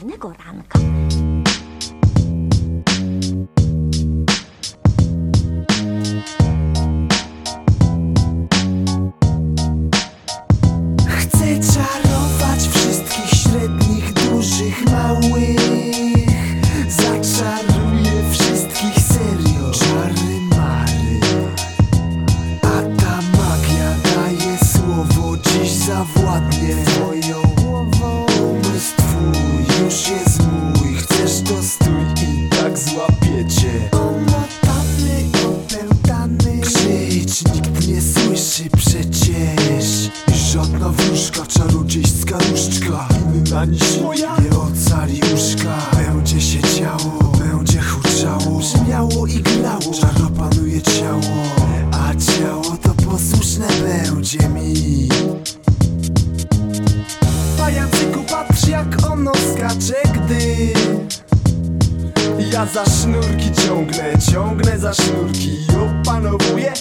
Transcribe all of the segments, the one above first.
pewnego ranka. Twój już jest mój Chcesz to stój i tak złapiecie Omotany, opętany. Krzycz, nikt nie słyszy przecież. Żadna wróżka, czarodziejska różdżka Inna niż nie ocali uszka Będzie się działo, będzie huczało. Brzmiało i grało, czaro panuje ciało A ciało to posłuszne będzie mi skacze, gdy ja za sznurki ciągnę, ciągnę za sznurki. I opanowuję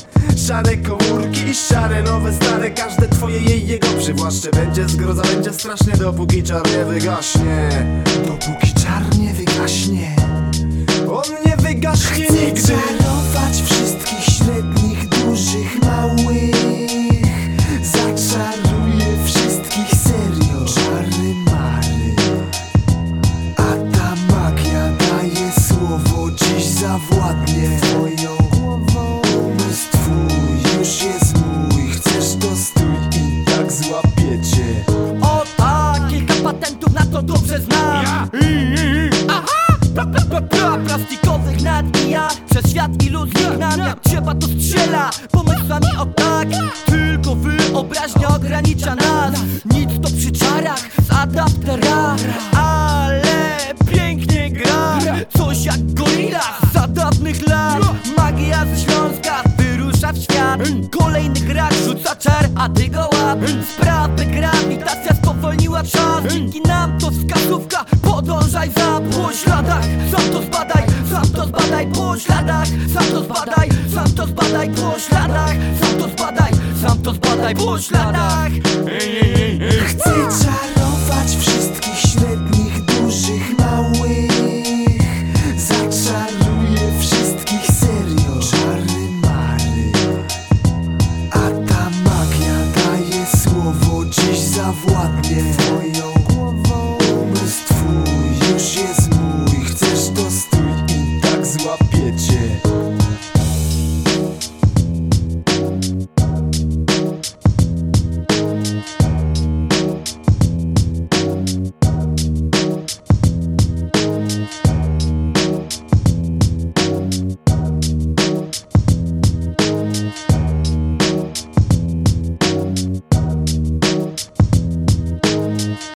Szare komórki, szare, nowe, stare. Każde twoje jej jego przywłaszcze. Będzie zgroza, będzie strasznie dopóki czar nie wygaśnie. Dopóki czar nie wygaśnie zawładnie twoją głową Umysł twój już jest mój. Chcesz to stój i Tak złapiecie. O tak, kilka patentów na to dobrze znam. Aha! Pra, pra, pra, pra, plastikowych nad i ja. Przez świat iluzji gnam Jak trzeba to strzela. Pomysłami o tak Tylko wyobraźnia ogranicza nas. Nic to przy czarach z adaptera. Ale pięknie gra. Coś jak dawnych lat Magia ze Śląska wyrusza w świat. Kolejny gracz rzuca czar, a ty go łap. Sprawy grawitacja spowolniła czas. Dzięki nam to wskazówka Podążaj za po śladach. Sam to zbadaj, sam to zbadaj po śladach. Sam to zbadaj, sam to zbadaj po śladach. Sam to zbadaj, sam to zbadaj po śladach. Chcę czarować shit.